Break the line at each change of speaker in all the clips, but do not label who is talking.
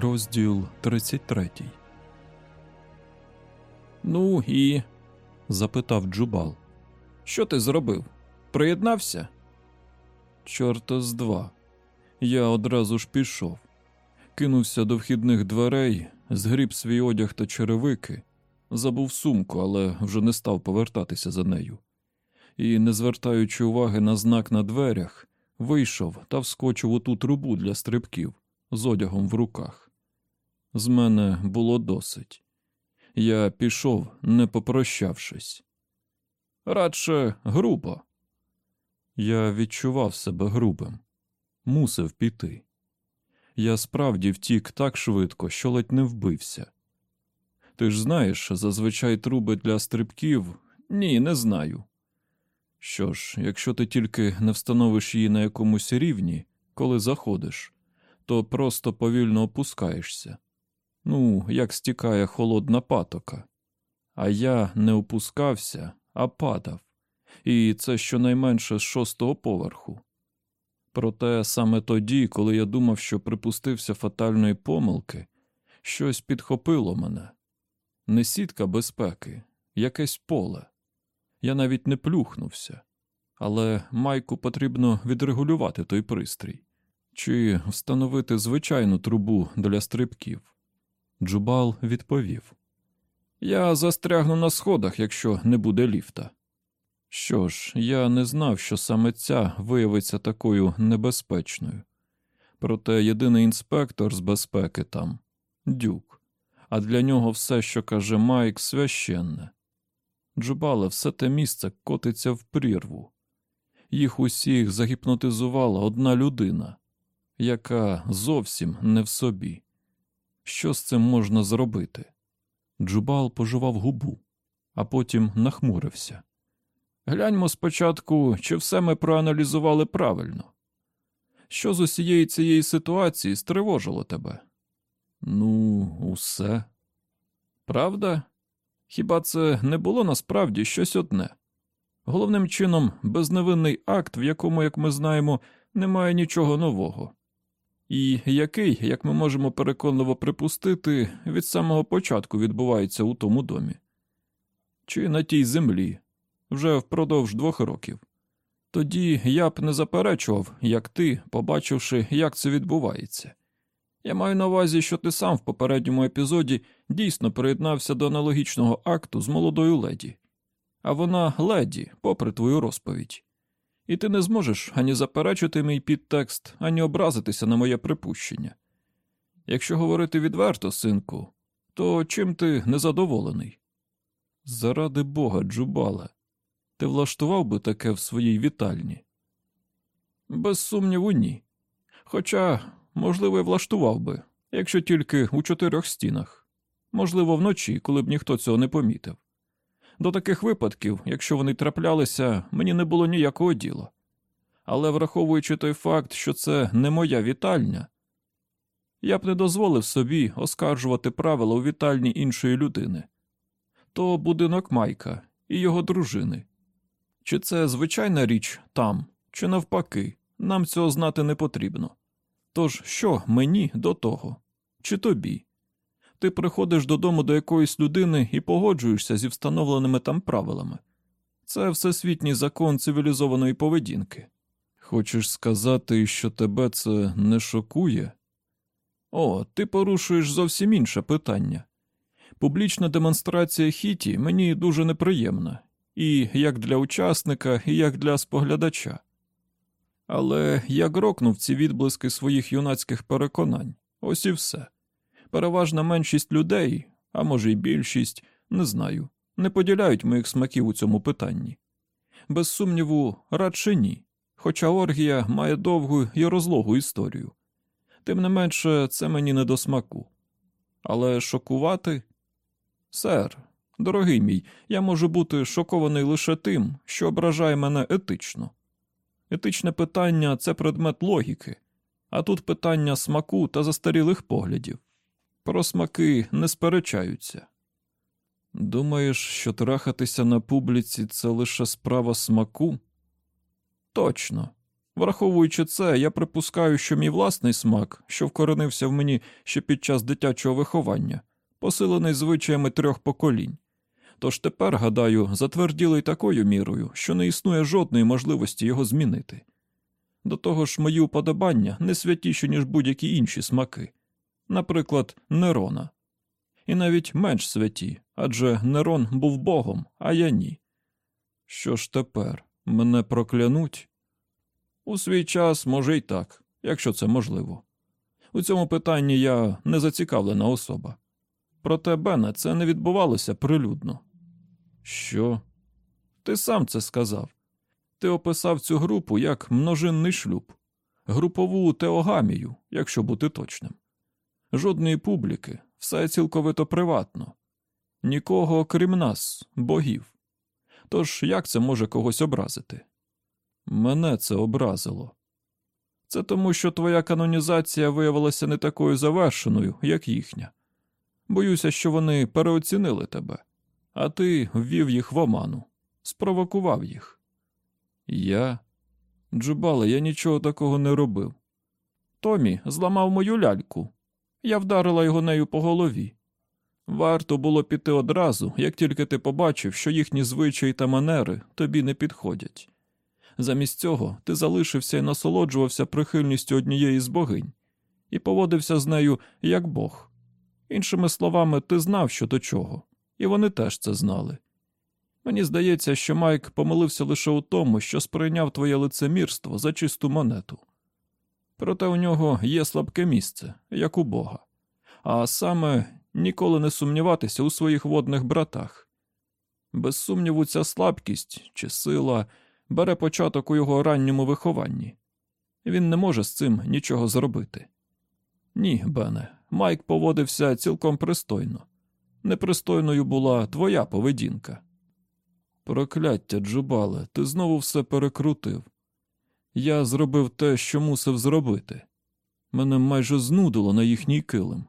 Розділ 33
Ну і. запитав Джубал. Що ти зробив? Приєднався? Чорта з два. Я одразу ж пішов. Кинувся до вхідних дверей, згріб свій одяг та черевики, забув сумку, але вже не став повертатися за нею. І, не звертаючи уваги на знак на дверях, вийшов та вскочив у ту трубу для стрибків з одягом в руках. З мене було досить. Я пішов, не попрощавшись. Радше грубо. Я відчував себе грубим, мусив піти. Я справді втік так швидко, що ледь не вбився. Ти ж знаєш, зазвичай труби для стрибків ні, не знаю. Що ж, якщо ти тільки не встановиш її на якомусь рівні, коли заходиш, то просто повільно опускаєшся. Ну, як стікає холодна патока. А я не опускався, а падав, і це щонайменше з шостого поверху. Проте саме тоді, коли я думав, що припустився фатальної помилки, щось підхопило мене не сітка безпеки, якесь поле. Я навіть не плюхнувся, але майку потрібно відрегулювати той пристрій чи встановити звичайну трубу для стрибків. Джубал відповів Я застрягну на сходах, якщо не буде ліфта. Що ж, я не знав, що саме ця виявиться такою небезпечною. Проте єдиний інспектор з безпеки там дюк, а для нього все, що каже Майк, священне. Джубале, все те місце котиться в прірву. Їх усіх загіпнотизувала одна людина, яка зовсім не в собі. Що з цим можна зробити? Джубал пожував губу, а потім нахмурився. Гляньмо спочатку, чи все ми проаналізували правильно. Що з усієї цієї ситуації стривожило тебе? Ну, усе. Правда? Хіба це не було насправді щось одне? Головним чином, безневинний акт, в якому, як ми знаємо, немає нічого нового і який, як ми можемо переконливо припустити, від самого початку відбувається у тому домі, чи на тій землі вже впродовж двох років. Тоді я б не заперечував, як ти, побачивши, як це відбувається. Я маю на увазі, що ти сам в попередньому епізоді дійсно приєднався до аналогічного акту з молодою леді, а вона леді, попри твою розповідь і ти не зможеш ані заперечити мій підтекст, ані образитися на моє припущення. Якщо говорити відверто, синку, то чим ти незадоволений? Заради бога, Джубале, ти влаштував би таке в своїй вітальні? Без сумніву, ні. Хоча, можливо, і влаштував би, якщо тільки у чотирьох стінах, можливо, вночі, коли б ніхто цього не помітив. До таких випадків, якщо вони траплялися, мені не було ніякого діла. Але враховуючи той факт, що це не моя вітальня, я б не дозволив собі оскаржувати правила у вітальні іншої людини то будинок Майка і його дружини. Чи це звичайна річ там, чи навпаки, нам цього знати не потрібно. Тож що мені до того, чи тобі? Ти приходиш додому до якоїсь людини і погоджуєшся зі встановленими там правилами. Це всесвітній закон цивілізованої поведінки. Хочеш сказати, що тебе це не шокує? О, ти порушуєш зовсім інше питання. Публічна демонстрація хіті мені дуже неприємна, і як для учасника, і як для споглядача. Але я грокнув ці відблиски своїх юнацьких переконань, ось і все переважна меншість людей, а може й більшість, не знаю, не поділяють моїх смаків у цьому питанні. Без сумніву, радше ні, хоча оргія має довгу і розлогу історію. Тим не менше, це мені не до смаку. Але шокувати? Сер, дорогий мій, я можу бути шокований лише тим, що ображає мене етично. Етичне питання це предмет логіки, а тут питання смаку та застарілих поглядів. Про смаки не сперечаються. Думаєш, що трахатися на публіці це лише справа смаку? Точно. Враховуючи це, я припускаю, що мій власний смак, що вкоренився в мені ще під час дитячого виховання, посилений звичаями трьох поколінь. Тож тепер, гадаю, затверділий такою мірою, що не існує жодної можливості його змінити. До того ж, мої уподобання не святіші, ніж будь-які інші смаки, наприклад, Нерона. І навіть менш святі, адже Нерон був богом, а я ні. Що ж тепер? Мене проклянуть? У свій час, може, й так, якщо це можливо. У цьому питанні я не зацікавлена особа. Проте, Бене, це не відбувалося прилюдно. Що? Ти сам це сказав. Ти описав цю групу як множинний шлюб, групову теогамію, якщо бути точним. Жодної публіки, все цілковито приватно, нікого крім нас, богів. Тож як це може когось образити? Мене це образило. Це тому, що твоя канонізація виявилася не такою завершеною, як їхня. Боюся, що вони переоцінили тебе, а ти ввів їх в оману, спровокував їх. Я? Джубале, я нічого такого не робив. Томі зламав мою ляльку. Я вдарила його нею по голові. Варто було піти одразу, як тільки ти побачив, що їхні звичаї та манери тобі не підходять. Замість цього ти залишився і насолоджувався прихильністю однієї з богинь і поводився з нею як Бог. Іншими словами, ти знав, що до чого, і вони теж це знали. Мені здається, що Майк помилився лише у тому, що сприйняв твоє лицемірство за чисту монету. Проте у нього є слабке місце, як у Бога, а саме ніколи не сумніватися у своїх водних братах. Без сумніву, ця слабкість чи сила бере початок у його ранньому вихованні. Він не може з цим нічого зробити. Ні, Бене, Майк поводився цілком пристойно. Непристойною була твоя поведінка. Прокляття, Джубале, ти знову все перекрутив. Я зробив те, що мусив зробити. Мене майже знудило на їхній килим.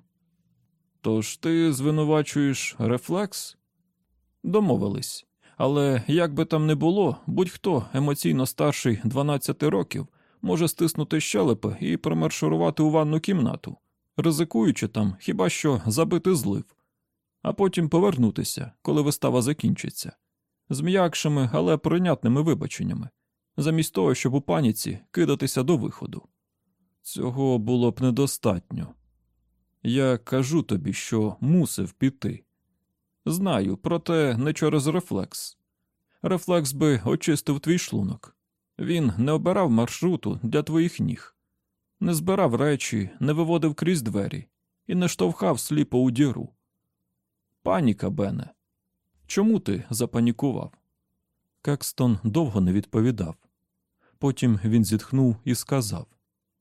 Тож ти звинувачуєш рефлекс? Домовились. Але як би там не було, будь-хто емоційно старший 12 років може стиснути щелепи і промаршурувати у ванну кімнату, ризикуючи там хіба що забити злив, а потім повернутися, коли вистава закінчиться, з м'якшими, але прийнятними вибаченнями, замість того, щоб у паніці кидатися до виходу. Цього було б недостатньо. Я кажу тобі, що мусив піти. Знаю, проте не через рефлекс. Рефлекс би очистив твій шлунок. Він не обирав маршруту для твоїх ніг, не збирав речі, не виводив крізь двері і не штовхав сліпо у діру. Паніка, Бене. Чому ти запанікував? Кекстон довго не відповідав. Потім він зітхнув і сказав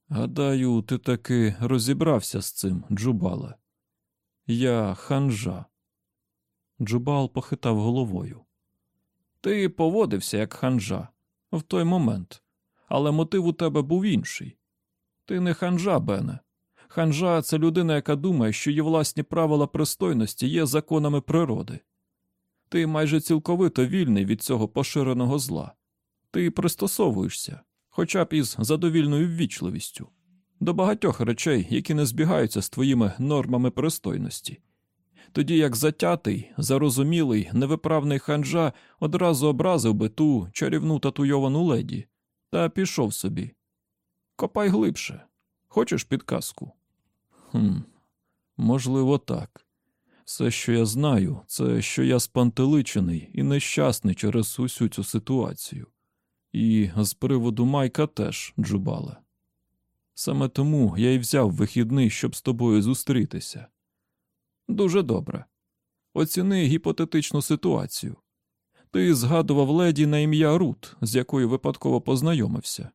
Гадаю, ти таки розібрався з цим, Джубале. Я ханжа. Джубал похитав головою. Ти поводився як ханжа в той момент, але мотив у тебе був інший. Ти не ханжа, Бене. Ханжа це людина, яка думає, що її власні правила пристойності є законами природи. Ти майже цілковито вільний від цього поширеного зла. Ти пристосовуєшся, хоча б із задовільною ввічливістю, до багатьох речей, які не збігаються з твоїми нормами пристойності тоді як затятий, зарозумілий, невиправний ханжа одразу образив би ту чарівну татуйовану леді та пішов собі. Копай глибше. Хочеш підказку? «Хм, Можливо, так. Все, що я знаю, це що я спантеличений і нещасний через усю цю ситуацію. І з приводу Майка теж, Джубале. Саме тому я й взяв вихідний, щоб з тобою зустрітися. Дуже добре. Оціни гіпотетичну ситуацію. Ти згадував леді на ім'я Рут, з якою випадково познайомився.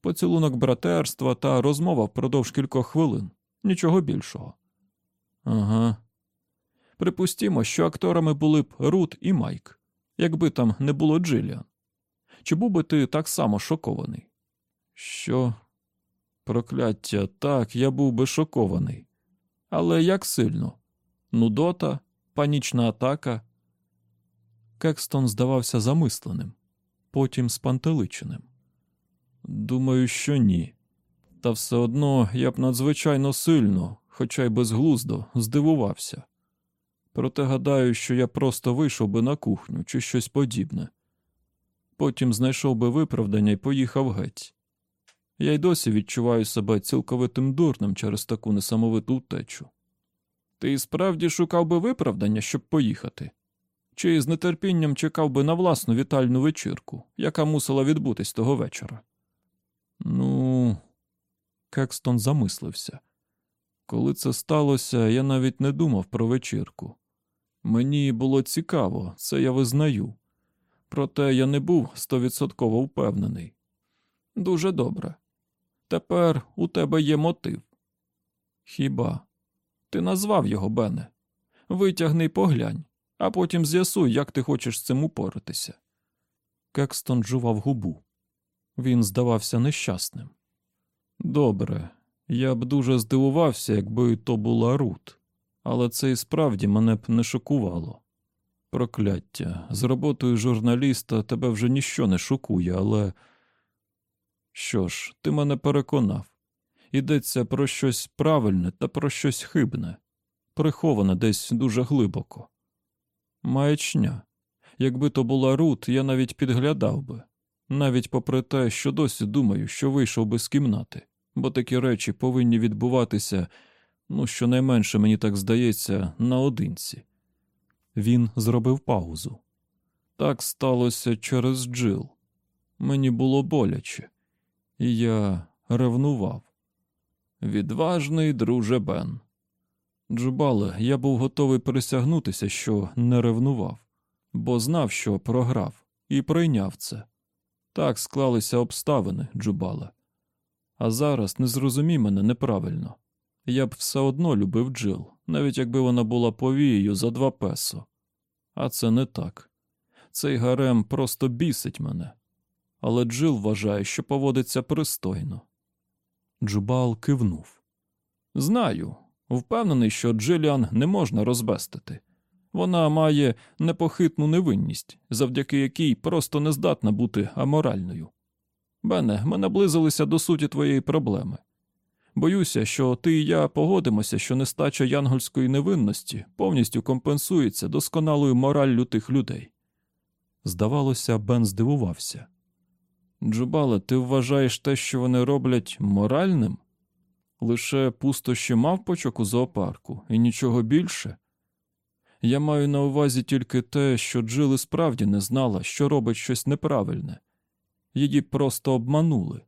Поцілунок братерства та розмова впродовж кількох хвилин. Нічого більшого. Ага. Припустімо, що акторами були б Рут і Майк, якби там не було Джиліан. Чи був би ти так само шокований? Що? Прокляття, так, я був би шокований. Але як сильно? Нудота, панічна атака. Кекстон здавався замисленим, потім спантеличеним. Думаю, що ні. Та все одно я б надзвичайно сильно, хоча й безглуздо, здивувався. Проте гадаю, що я просто вийшов би на кухню чи щось подібне. Потім знайшов би виправдання і поїхав геть. Я й досі відчуваю себе цілковитим дурним через таку несамовиту втечу. Ти справді шукав би виправдання, щоб поїхати? Чи з нетерпінням чекав би на власну вітальну вечірку, яка мусила відбутись того вечора? Ну, Кекстон замислився. Коли це сталося, я навіть не думав про вечірку. Мені було цікаво, це я визнаю. Проте я не був стовідсотково впевнений. Дуже добре. Тепер у тебе є мотив. Хіба? Ти назвав його, Бене. Витягни поглянь, а потім з'ясуй, як ти хочеш з цим упоратися. Кекстон жував губу. Він здавався нещасним. Добре, я б дуже здивувався, якби то була Рут, але це і справді мене б не шокувало. Прокляття, з роботою журналіста тебе вже ніщо не шокує, але. Що ж, ти мене переконав. Йдеться про щось правильне та про щось хибне, приховане десь дуже глибоко. Маячня. Якби то була Рут, я навіть підглядав би, навіть попри те, що досі думаю, що вийшов би з кімнати, бо такі речі повинні відбуватися, ну, щонайменше мені так здається, наодинці. Він зробив паузу. Так сталося через Джил. Мені було боляче, і я ревнував. Відважний друже Бен. Джубале, я був готовий присягнутися, що не ревнував, бо знав, що програв, і прийняв це. Так склалися обставини, Джубале. А зараз не зрозумій мене неправильно. Я б все одно любив Джил, навіть якби вона була повією за два песо. А це не так. Цей гарем просто бісить мене. Але Джил вважає, що поводиться пристойно. Джубал кивнув. Знаю, впевнений, що Джиліан не можна розбестити. Вона має непохитну невинність, завдяки якій просто не здатна бути аморальною. Бене, ми наблизилися до суті твоєї проблеми. Боюся, що ти і я погодимося, що нестача янгольської невинності повністю компенсується досконалою мораллю тих людей. Здавалося, Бен здивувався. Джубале, ти вважаєш те, що вони роблять моральним? Лише пустощі мавпочок у зоопарку і нічого більше. Я маю на увазі тільки те, що Джили справді не знала, що робить щось неправильне, її просто обманули.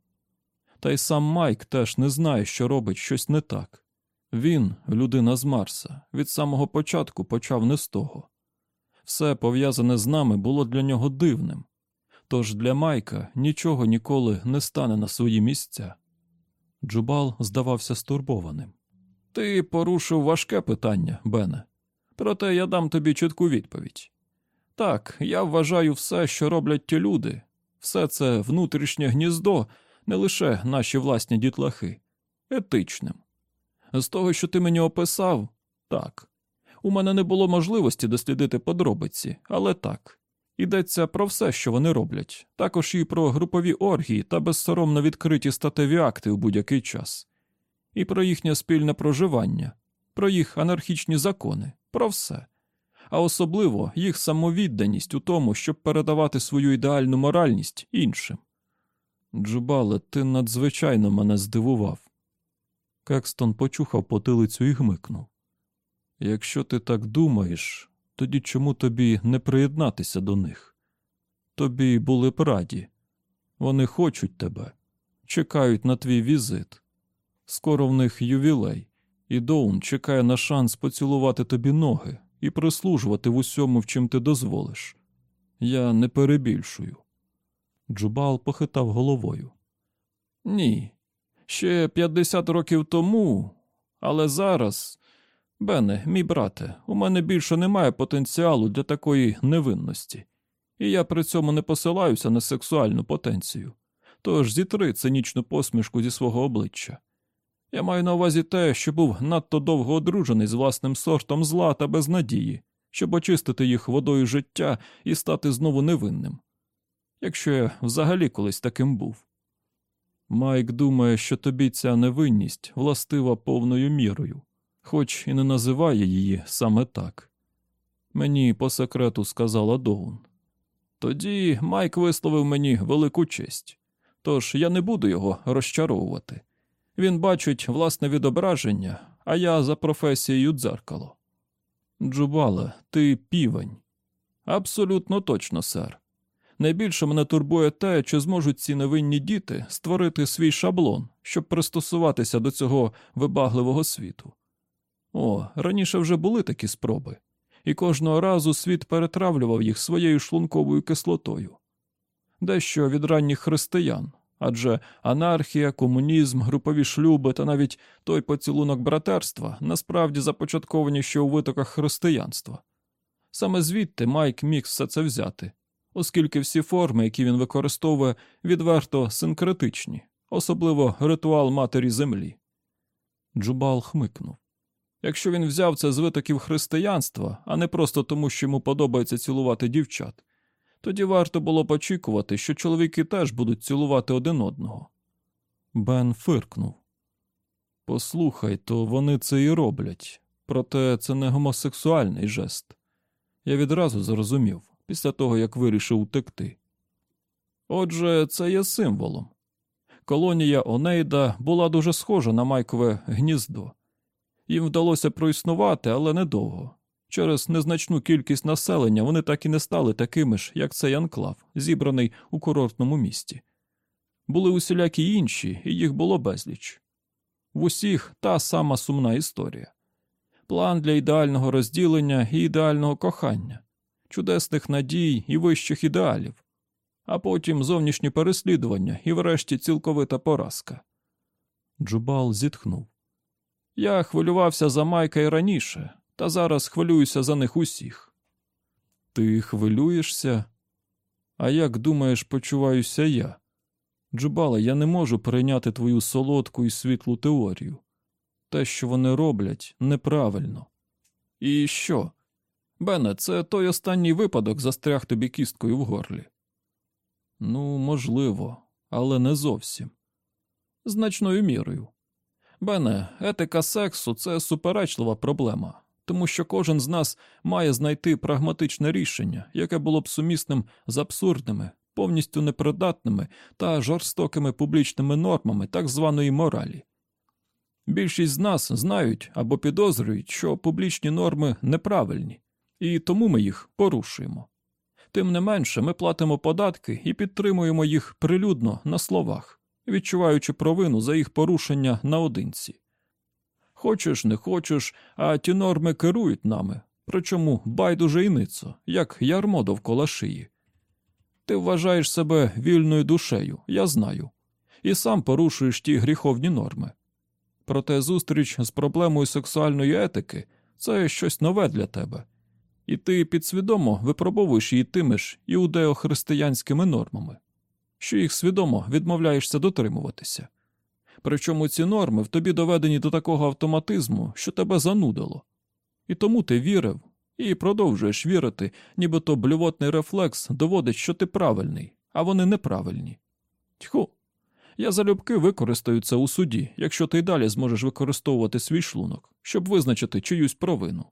Та й сам Майк теж не знає, що робить щось не так. Він, людина з Марса, від самого початку почав не з того. Все пов'язане з нами було для нього дивним, тож для Майка нічого ніколи не стане на свої місця. Джубал здавався стурбованим. Ти порушив важке питання, Бене. Проте я дам тобі чітку відповідь. Так, я вважаю все, що роблять ті люди, все це внутрішнє гніздо, не лише наші власні дітлахи, етичним. З того, що ти мені описав, так. У мене не було можливості дослідити подробиці, але так. Йдеться про все, що вони роблять, також і про групові оргії та безсоромно відкриті статеві акти у будь-який час, і про їхнє спільне проживання, про їх анархічні закони, про все, а особливо їх самовідданість у тому, щоб передавати свою ідеальну моральність іншим. Джубале, ти надзвичайно мене здивував. Кекстон почухав потилицю і гмикнув. Якщо ти так думаєш, тоді чому тобі не приєднатися до них? Тобі були б раді. Вони хочуть тебе, чекають на твій візит. Скоро в них ювілей, і Доун чекає на шанс поцілувати тобі ноги і прислужувати в усьому, в чим ти дозволиш. Я не перебільшую. Джубал похитав головою. Ні. Ще 50 років тому, але зараз. Бене, мій брате, у мене більше немає потенціалу для такої невинності, і я при цьому не посилаюся на сексуальну потенцію. Тож зітри цинічну посмішку зі свого обличчя. Я маю на увазі те, що був надто довго одружений з власним сортом зла та безнадії, щоб очистити їх водою життя і стати знову невинним. Якщо я взагалі колись таким був. Майк думає, що тобі ця невинність властива повною мірою, хоч і не називає її саме так. Мені по секрету сказала Доун. Тоді Майк висловив мені велику честь, тож я не буду його розчаровувати. Він бачить власне відображення, а я за професією дзеркало. Джубале, ти півень. Абсолютно точно, сер. Найбільше мене турбує те, чи зможуть ці невинні діти створити свій шаблон, щоб пристосуватися до цього вибагливого світу. О, раніше вже були такі спроби, і кожного разу світ перетравлював їх своєю шлунковою кислотою. Дещо від ранніх християн, адже анархія, комунізм, групові шлюби та навіть той поцілунок братерства насправді започатковані ще у витоках християнства. Саме звідти Майк міг все це взяти, оскільки всі форми, які він використовує, відверто синкретичні, особливо ритуал матері землі. Джубал хмикнув. Якщо він взяв це з витоків християнства, а не просто тому, що йому подобається цілувати дівчат, тоді варто було б очікувати, що чоловіки теж будуть цілувати один одного. Бен фиркнув. Послухай, то вони це і роблять, проте це не гомосексуальний жест. Я відразу зрозумів, після того як вирішив утекти. Отже, це є символом. Колонія Онейда була дуже схожа на майкове гніздо. Їм вдалося проіснувати, але недовго. Через незначну кількість населення вони так і не стали такими ж, як цей анклав, зібраний у курортному місті. Були усілякі інші, і їх було безліч. В усіх та сама сумна історія план для ідеального розділення і ідеального кохання, чудесних надій і вищих ідеалів, а потім зовнішні переслідування і, врешті, цілковита поразка. Джубал зітхнув. Я хвилювався за Майка і раніше, та зараз хвилююся за них усіх. Ти хвилюєшся? А як думаєш, почуваюся я? Джубале, я не можу прийняти твою солодку і світлу теорію. Те, що вони роблять, неправильно. І що? Бене, це той останній випадок застряг тобі кісткою в горлі. Ну, можливо, але не зовсім. Значною мірою. Бене, етика сексу це суперечлива проблема, тому що кожен з нас має знайти прагматичне рішення, яке було б сумісним з абсурдними, повністю непридатними та жорстокими публічними нормами так званої моралі. Більшість з нас знають або підозрюють, що публічні норми неправильні, і тому ми їх порушуємо. Тим не менше, ми платимо податки і підтримуємо їх прилюдно на словах, відчуваючи провину за їх порушення наодинці. Хочеш, не хочеш, а ті норми керують нами, причому байдуже і ницо, як ярмо довкола шиї. Ти вважаєш себе вільною душею, я знаю, і сам порушуєш ті гріховні норми. Проте зустріч з проблемою сексуальної етики це щось нове для тебе, і ти підсвідомо випробовуєш її тими ж іудеохристиянськими нормами, що їх свідомо відмовляєшся дотримуватися. Причому ці норми в тобі доведені до такого автоматизму, що тебе занудило. І тому ти вірив і продовжуєш вірити, нібито блювотний рефлекс доводить, що ти правильний, а вони неправильні. Тьху, я залюбки використаю це у суді, якщо ти й далі зможеш використовувати свій шлунок, щоб визначити чиюсь провину.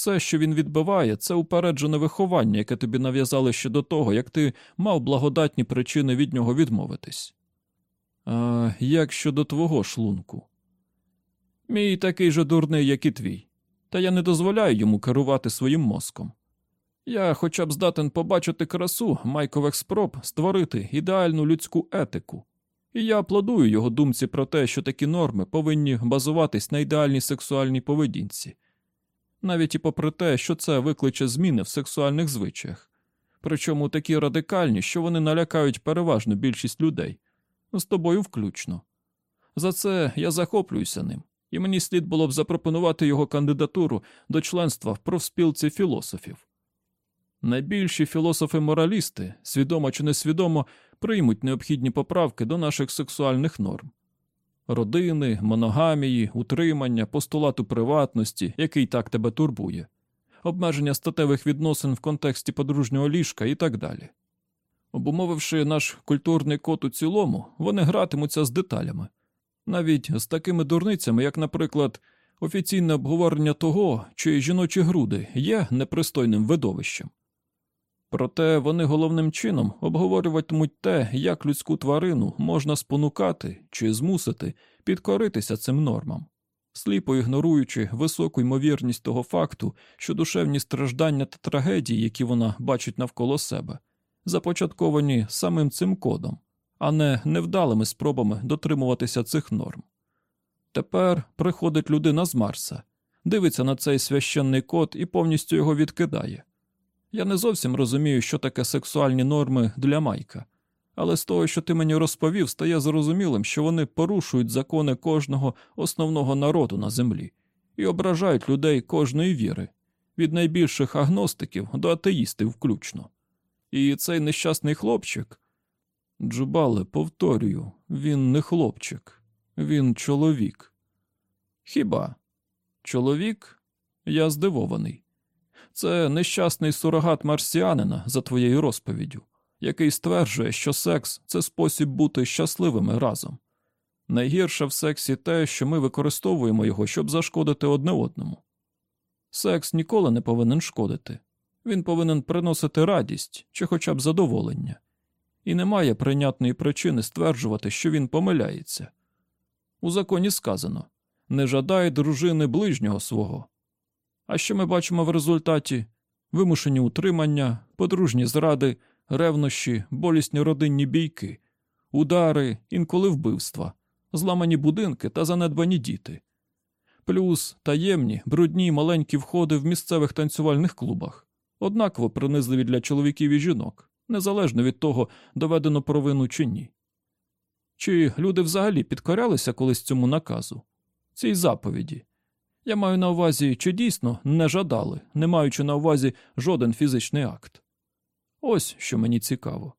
Все, що він відбиває, це упереджене виховання, яке тобі нав'язали ще до того, як ти мав благодатні причини від нього відмовитись. А як щодо твого шлунку? Мій такий же дурний, як і твій, та я не дозволяю йому керувати своїм мозком. Я хоча б здатен побачити красу майкових спроб створити ідеальну людську етику, і я аплодую його думці про те, що такі норми повинні базуватись на ідеальній сексуальній поведінці. Навіть і попри те, що це викличе зміни в сексуальних звичаях, причому такі радикальні, що вони налякають переважну більшість людей, з тобою включно. За це я захоплююся ним, і мені слід було б запропонувати його кандидатуру до членства в профспілці філософів. Найбільші філософи-моралісти, свідомо чи несвідомо, приймуть необхідні поправки до наших сексуальних норм родини, моногамії, утримання, постулату приватності, який так тебе турбує, обмеження статевих відносин в контексті подружнього ліжка і так далі. Обумовивши наш культурний код у цілому, вони гратимуться з деталями, навіть з такими дурницями, як, наприклад, офіційне обговорення того, чи жіночі груди є непристойним видовищем. Проте вони головним чином обговорюватимуть те, як людську тварину можна спонукати чи змусити підкоритися цим нормам, сліпо ігноруючи високу ймовірність того факту, що душевні страждання та трагедії, які вона бачить навколо себе, започатковані самим цим кодом, а не невдалими спробами дотримуватися цих норм. Тепер приходить людина з Марса, дивиться на цей священний код і повністю його відкидає. Я не зовсім розумію, що таке сексуальні норми для Майка, але з того, що ти мені розповів, стає зрозумілим, що вони порушують закони кожного основного народу на землі і ображають людей кожної віри, від найбільших агностиків до атеїстів включно. І цей нещасний хлопчик. Джубале, повторюю, він не хлопчик, він чоловік. Хіба? Чоловік? Я здивований. Це нещасний сурогат марсіанина за твоєю розповіддю, який стверджує, що секс це спосіб бути щасливими разом. Найгірше в сексі те, що ми використовуємо його, щоб зашкодити одне одному. Секс ніколи не повинен шкодити, він повинен приносити радість чи хоча б задоволення, і немає прийнятної причини стверджувати, що він помиляється. У законі сказано не жадай дружини ближнього свого. А що ми бачимо в результаті? Вимушені утримання, подружні зради, ревнощі, болісні родинні бійки, удари, інколи вбивства, зламані будинки та занедбані діти, плюс таємні, брудні маленькі входи в місцевих танцювальних клубах, однаково принизливі для чоловіків і жінок, незалежно від того, доведено провину чи ні. Чи люди взагалі підкорялися колись цьому наказу, цій заповіді? Я маю на увазі, чи дійсно не жадали, не маючи на увазі жоден фізичний акт. Ось що мені цікаво.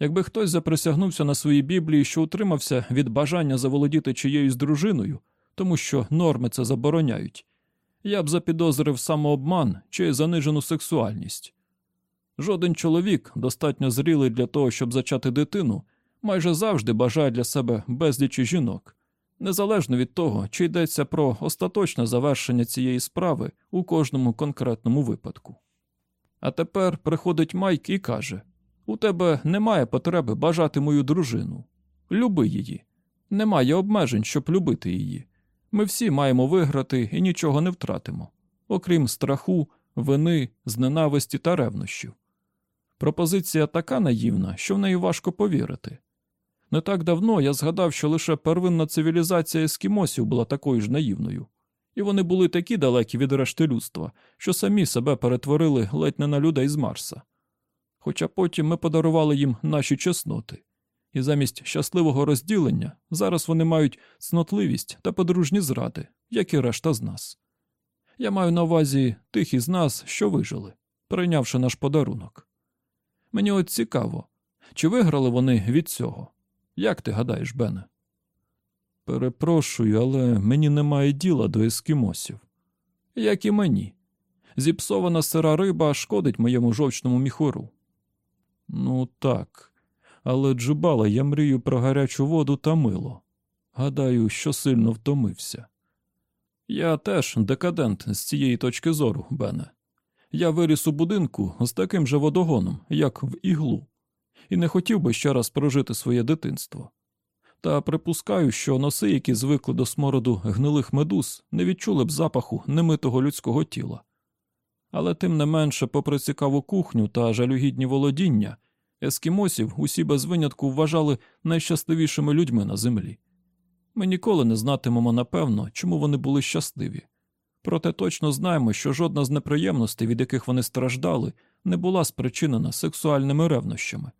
Якби хтось заприсягнувся на своїй Біблії, що утримався від бажання заволодіти чиєюсь дружиною, тому що норми це забороняють, я б запідозрив самообман чи занижену сексуальність. Жоден чоловік, достатньо зрілий для того, щоб зачати дитину, майже завжди бажає для себе безлічі жінок незалежно від того, чи йдеться про остаточне завершення цієї справи у кожному конкретному випадку. А тепер приходить Майк і каже: У тебе немає потреби бажати мою дружину. Люби її. Немає обмежень, щоб любити її. Ми всі маємо виграти і нічого не втратимо, окрім страху, вини, зненависті та ревнощів. Пропозиція така наївна, що в неї важко повірити. Не так давно я згадав, що лише первинна цивілізація ескімосів була такою ж наївною, і вони були такі далекі від решти людства, що самі себе перетворили ледь не на людей з Марса. Хоча потім ми подарували їм наші чесноти, і замість щасливого розділення зараз вони мають цнотливість та подружні зради, як і решта з нас. Я маю на увазі тих із нас, що вижили, прийнявши наш подарунок. Мені от цікаво, чи виграли вони від цього? Як ти гадаєш, Бене? Перепрошую, але мені немає діла до ескімосів. Як і мені. Зіпсована сира риба шкодить моєму жовчному міхору. Ну, так, але Джубала, я мрію про гарячу воду та мило. Гадаю, що сильно втомився. Я теж декадент з цієї точки зору, Бене. Я виріс у будинку з таким же водогоном, як в іглу і не хотів би ще раз прожити своє дитинство. Та припускаю, що носи, які звикли до смороду гнилих медуз, не відчули б запаху немитого людського тіла. Але тим не менше, попри цікаву кухню та жалюгідні володіння, ескімосів усі без винятку вважали найщасливішими людьми на землі. Ми ніколи не знатимемо напевно, чому вони були щасливі. Проте точно знаємо, що жодна з неприємностей, від яких вони страждали, не була спричинена сексуальними ревнощами.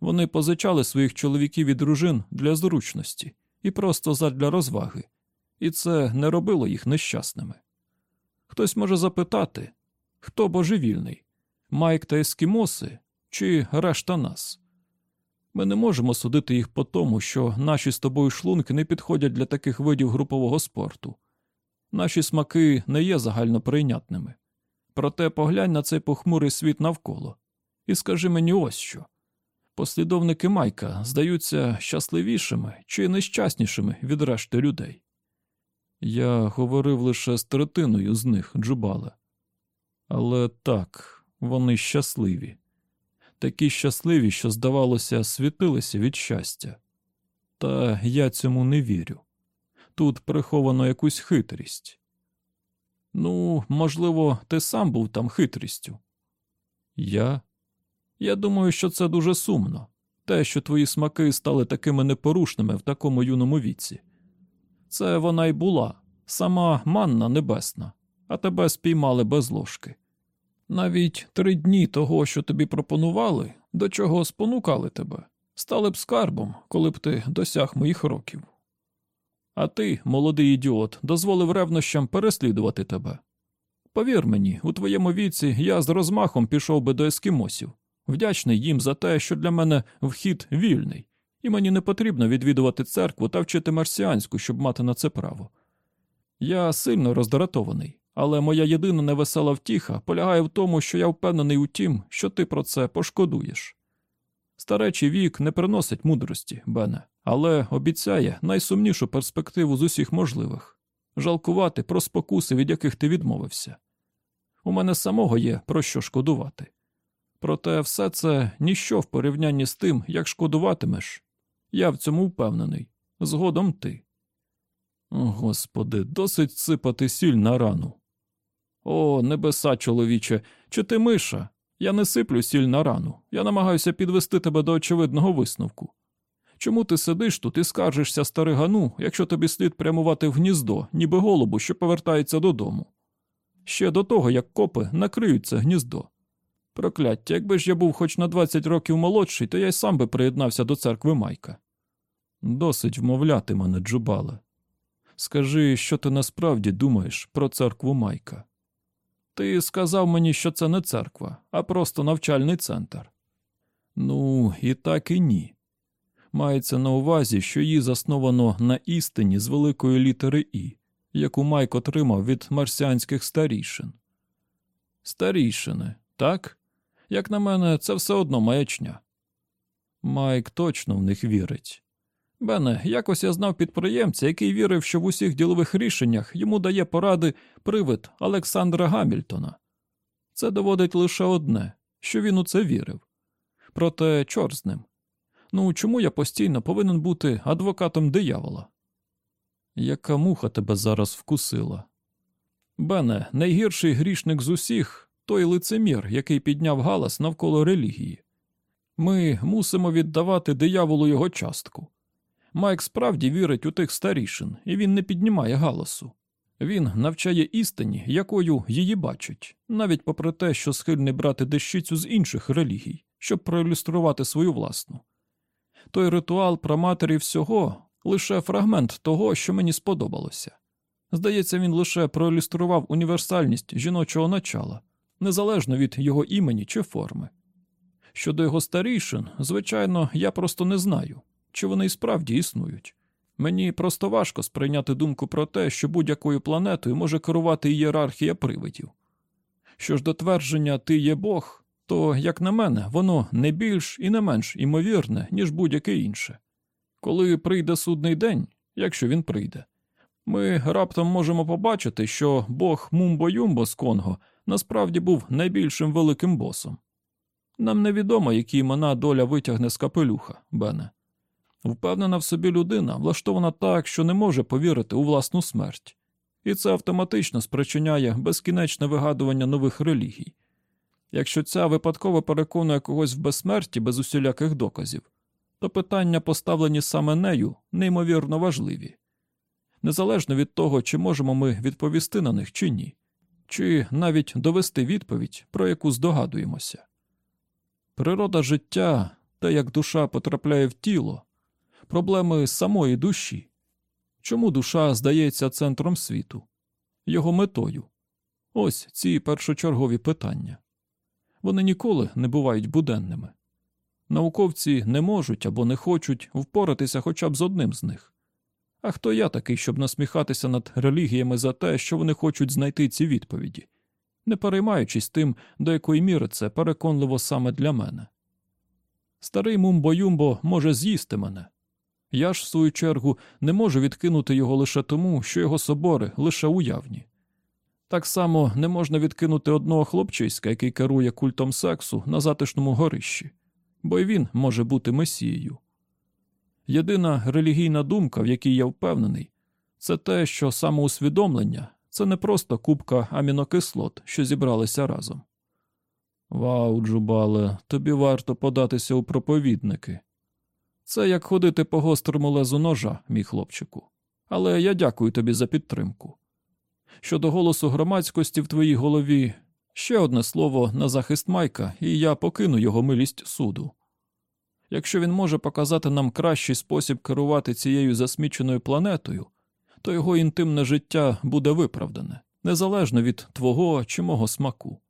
Вони позичали своїх чоловіків і дружин для зручності і просто задля розваги, і це не робило їх нещасними. Хтось може запитати, хто божевільний Майк та ескімоси чи решта нас? Ми не можемо судити їх по тому, що наші з тобою шлунки не підходять для таких видів групового спорту. Наші смаки не є загально прийнятними. Проте поглянь на цей похмурий світ навколо і скажи мені ось що. Послідовники Майка здаються щасливішими чи нещаснішими від решти людей. Я говорив лише з третиною з них, Джубале. Але так, вони щасливі. Такі щасливі, що, здавалося, світилися від щастя. Та я цьому не вірю. Тут приховано якусь хитрість. Ну, можливо, ти сам був там хитрістю. Я? Я думаю, що це дуже сумно. Те, що твої смаки стали такими непорушними в такому юному віці. Це вона й була, сама манна небесна, а тебе спіймали без ложки. Навіть три дні того, що тобі пропонували, до чого спонукали тебе, стали б скарбом, коли б ти досяг моїх років. А ти, молодий ідіот, дозволив ревнощам переслідувати тебе. Повір мені, у твоєму віці я з розмахом пішов би до ескімосів, вдячний їм за те, що для мене вхід вільний, і мені не потрібно відвідувати церкву та вчити марсіанську, щоб мати на це право. Я сильно роздратований, але моя єдина невесела втіха полягає в тому, що я впевнений у тім, що ти про це пошкодуєш. Старечий вік не приносить мудрості, Бене, але обіцяє найсумнішу перспективу з усіх можливих жалкувати про спокуси, від яких ти відмовився. У мене самого є про що шкодувати. Проте все це ніщо в порівнянні з тим, як шкодуватимеш. Я в цьому впевнений. Згодом ти. Господи, досить сипати сіль на рану. О, небеса, чоловіче, чи ти миша? Я не сиплю сіль на рану. Я намагаюся підвести тебе до очевидного висновку. Чому ти сидиш тут і скаржишся старигану, якщо тобі слід прямувати в гніздо, ніби голубу, що повертається додому? Ще до того, як копи накриють це гніздо. Прокляття, якби ж я був хоч на 20 років молодший, то я й сам би приєднався до церкви Майка. Досить вмовляти мене, Джубале. Скажи, що ти насправді думаєш про церкву Майка. Ти сказав мені, що це не церква, а просто навчальний центр. Ну, і так і ні. Мається на увазі, що її засновано на істині з великої літери І, яку Майк отримав від марсіанських старішин. Старішини, так? Як на мене, це все одно маячня. Майк точно в них вірить. Бене, якось я знав підприємця, який вірив, що в усіх ділових рішеннях йому дає поради привид Олександра Гамільтона. Це доводить лише одне, що він у це вірив. Проте чор з ним. Ну чому я постійно повинен бути адвокатом диявола? Яка муха тебе зараз вкусила? Бене, найгірший грішник з усіх той лицемір, який підняв галас навколо релігії. Ми мусимо віддавати дияволу його частку. Майк справді вірить у тих старішин, і він не піднімає галасу. Він навчає істині, якою її бачать, навіть попри те, що схильний брати дещицю з інших релігій, щоб проілюструвати свою власну. Той ритуал про матері всього лише фрагмент того, що мені сподобалося. Здається, він лише проілюстрував універсальність жіночого начала, незалежно від його імені чи форми. Щодо його старішин, звичайно, я просто не знаю, чи вони і справді існують. Мені просто важко сприйняти думку про те, що будь-якою планетою може керувати ієрархія привидів. Що ж до твердження ти є Бог, то, як на мене, воно не більш і не менш імовірне, ніж будь-яке інше. Коли прийде судний день, якщо він прийде, ми раптом можемо побачити, що Бог Мумбо-Юмбо з Конго насправді був найбільшим великим босом. Нам невідомо, які імена доля витягне з капелюха, Бене. Впевнена в собі людина влаштована так, що не може повірити у власну смерть, і це автоматично спричиняє безкінечне вигадування нових релігій. Якщо ця випадково переконує когось в безсмерті без усіляких доказів, то питання, поставлені саме нею, неймовірно важливі. незалежно від того, чи можемо ми відповісти на них чи ні, чи навіть довести відповідь, про яку здогадуємося. Природа життя, те, як душа потрапляє в тіло, проблеми самої душі. Чому душа здається центром світу, його метою? Ось ці першочергові питання. Вони ніколи не бувають буденними. Науковці не можуть або не хочуть впоратися хоча б з одним з них. А хто я такий, щоб насміхатися над релігіями за те, що вони хочуть знайти ці відповіді, не переймаючись тим, до якої міри це переконливо саме для мене. Старий мумбо-юмбо може з'їсти мене. Я ж, в свою чергу, не можу відкинути його лише тому, що його собори лише уявні. Так само не можна відкинути одного хлопчиська, який керує культом сексу на затишному горищі, бо й він може бути месією. Єдина релігійна думка, в якій я впевнений, це те, що самоусвідомлення це не просто купка амінокислот, що зібралися разом. Вау, Джубале, тобі варто податися у проповідники. Це як ходити по гострому лезу ножа, мій хлопчику. Але я дякую тобі за підтримку. Щодо голосу громадськості в твоїй голові, ще одне слово на захист Майка, і я покину його милість суду. Якщо він може показати нам кращий спосіб керувати цією засміченою планетою, то його інтимне життя буде виправдане, незалежно від твого чи мого смаку.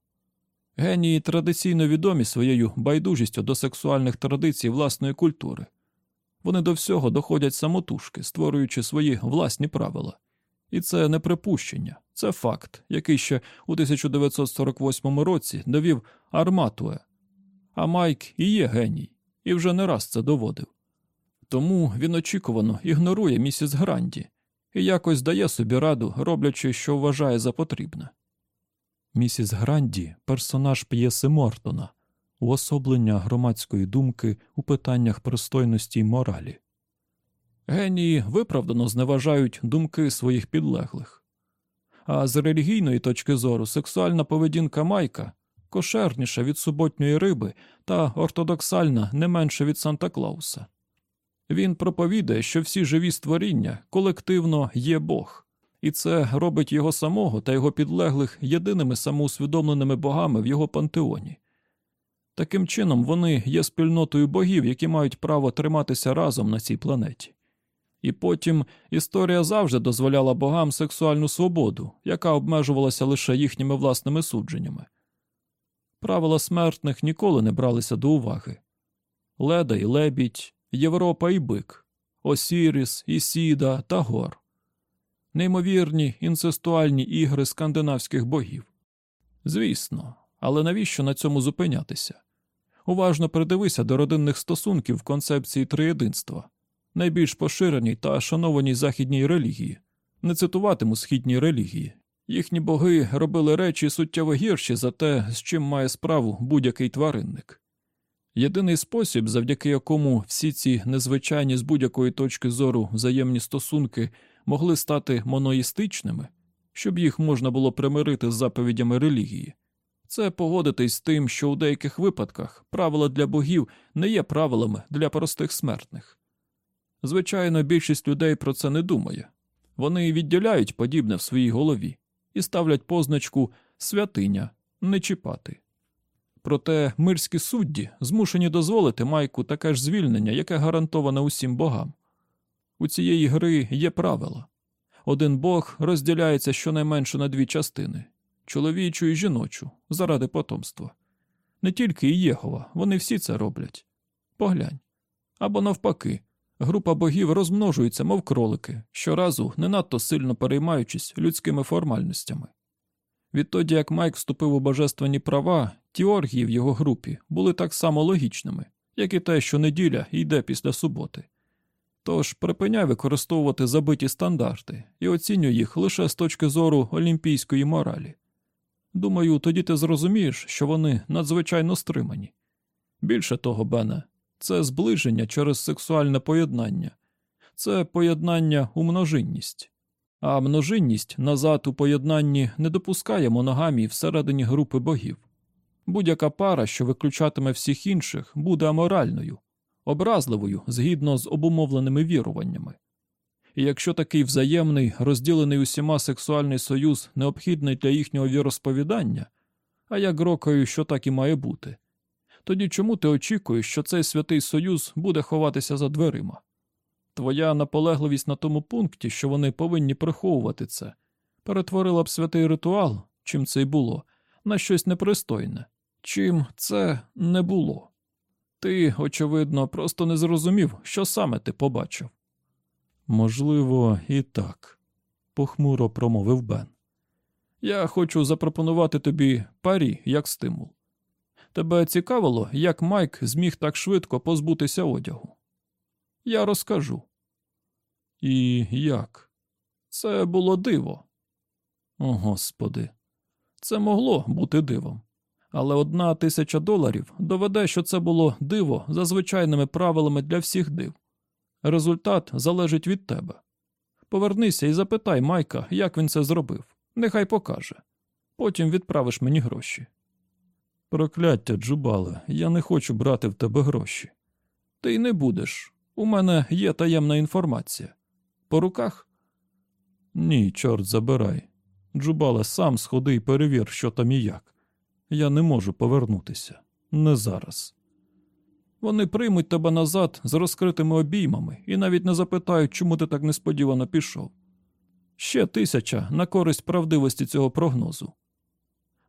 Генії традиційно відомі своєю байдужістю до сексуальних традицій власної культури. Вони до всього доходять самотужки, створюючи свої власні правила. І це не припущення, це факт, який ще у 1948 році довів Арматуе. А Майк і є геній, і вже не раз це доводив. Тому він очікувано ігнорує місіс Гранді і якось дає собі раду, роблячи, що вважає за потрібне.
Місіс Гранді персонаж п'єси Мортона, уособлення громадської думки у питаннях пристойності й моралі.
Генії виправдано зневажають думки своїх підлеглих. А з релігійної точки зору сексуальна поведінка Майка кошерніша від суботньої риби та ортодоксальна не менше від Санта Клауса. Він проповідає, що всі живі створіння колективно є Бог, і це робить його самого та його підлеглих єдиними самоусвідомленими богами в його пантеоні. Таким чином, вони є спільнотою богів, які мають право триматися разом на цій планеті. І потім історія завжди дозволяла богам сексуальну свободу, яка обмежувалася лише їхніми власними судженнями. Правила смертних ніколи не бралися до уваги Леда і лебідь, Європа і бик, Осіріс, Ісіда та Гор, неймовірні інцестуальні ігри скандинавських богів. Звісно, але навіщо на цьому зупинятися? Уважно придивися до родинних стосунків в концепції триєдинства, найбільш поширеній та шанованій західній релігії. Не цитуватиму східні релігії. Їхні боги робили речі суттєво гірші за те, з чим має справу будь-який тваринник. Єдиний спосіб, завдяки якому всі ці незвичайні з будь-якої точки зору взаємні стосунки могли стати моноїстичними, щоб їх можна було примирити з заповідями релігії, це погодитись з тим, що у деяких випадках правила для богів не є правилами для простих смертних. Звичайно, більшість людей про це не думає. Вони відділяють подібне в своїй голові і ставлять позначку святиня не чіпати. Проте мирські судді змушені дозволити Майку таке ж звільнення, яке гарантоване усім богам. У цієї гри є правила один бог розділяється щонайменше на дві частини чоловічу і жіночу, заради потомства. Не тільки і Єгова, вони всі це роблять. Поглянь. Або навпаки, група богів розмножується, мов кролики, щоразу не надто сильно переймаючись людськими формальностями. Відтоді, як Майк вступив у божественні права, ті оргії в його групі були так само логічними, як і те, що неділя йде після суботи. Тож припиняй використовувати забиті стандарти і оцінюй їх лише з точки зору олімпійської моралі. Думаю, тоді ти зрозумієш, що вони надзвичайно стримані. Більше того, Бене, це зближення через сексуальне поєднання, це поєднання у множинність, а множинність назад у поєднанні не допускає моногамії всередині групи богів. Будь-яка пара, що виключатиме всіх інших, буде аморальною, образливою згідно з обумовленими віруваннями. І якщо такий взаємний, розділений усіма сексуальний союз необхідний для їхнього віросповідання, а я грокаю, що так і має бути, тоді чому ти очікуєш, що цей святий союз буде ховатися за дверима? Твоя наполегливість на тому пункті, що вони повинні приховувати це, перетворила б святий ритуал, чим це й було, на щось непристойне, чим це не було. Ти, очевидно, просто не зрозумів, що саме ти побачив.
Можливо, і так, похмуро промовив Бен.
Я хочу запропонувати тобі парі як стимул. Тебе цікавило, як Майк зміг так швидко позбутися одягу? Я розкажу.
І як?
Це було диво.
О, Господи.
Це могло бути дивом. Але одна тисяча доларів доведе, що це було диво за звичайними правилами для всіх див. Результат залежить від тебе. Повернися і запитай Майка, як він це зробив. Нехай покаже. Потім відправиш мені гроші.
Прокляття, Джубале, я не хочу брати в тебе гроші.
Ти й не будеш. У мене є таємна інформація. По руках?
Ні, чорт забирай. Джубале, сам сходи і перевір, що там і як. Я не можу повернутися. Не зараз.
Вони приймуть тебе назад з розкритими обіймами і навіть не запитають, чому ти так несподівано пішов. Ще тисяча на користь правдивості цього прогнозу.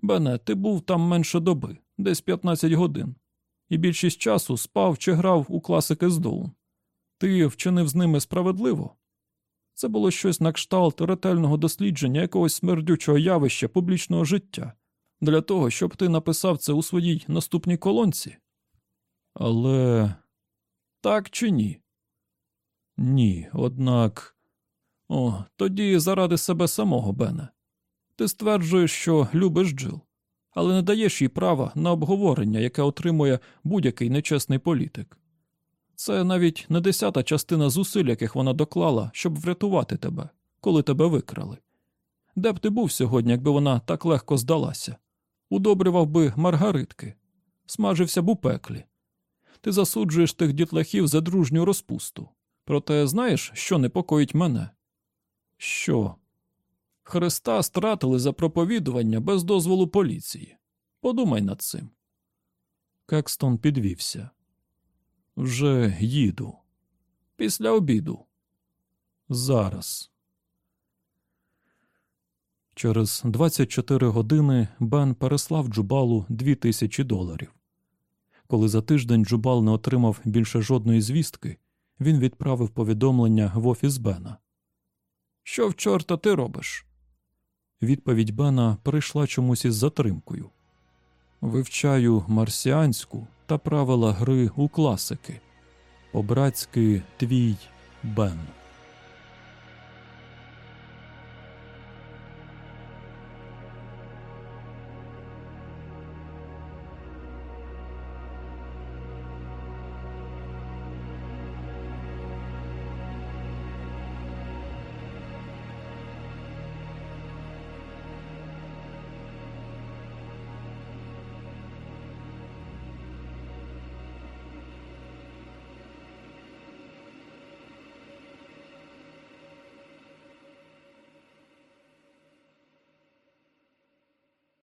Бене, ти був там менше доби, десь 15 годин, і більшість часу спав чи грав у класики з Доун. Ти вчинив з ними справедливо. Це було щось на кшталт ретельного дослідження якогось смердючого явища публічного життя, для того, щоб ти написав це у своїй наступній колонці.
Але
Так чи ні?
ні, однак.
О, тоді заради себе самого, Бене. Ти стверджуєш, що любиш Джил, але не даєш їй права на обговорення, яке отримує будь-який нечесний політик. Це навіть не десята частина зусиль, яких вона доклала, щоб врятувати тебе, коли тебе викрали. Де б ти був сьогодні, якби вона так легко здалася? Удобрював би маргаритки, смажився б у пеклі. Ти засуджуєш тих дітлахів за дружню розпусту. Проте знаєш, що непокоїть мене?
Що?
Христа стратили за проповідування без дозволу поліції. Подумай над цим.
Кекстон підвівся. Вже їду.
Після обіду.
Зараз. Через 24 години Бен переслав Джубалу 2000 доларів. Коли за тиждень Джубал не отримав більше жодної звістки, він відправив повідомлення в офіс Бена.
Що в чорта ти робиш?
Відповідь Бена прийшла чомусь із затримкою. Вивчаю марсіанську та правила гри у класики. По-братськи твій Бен.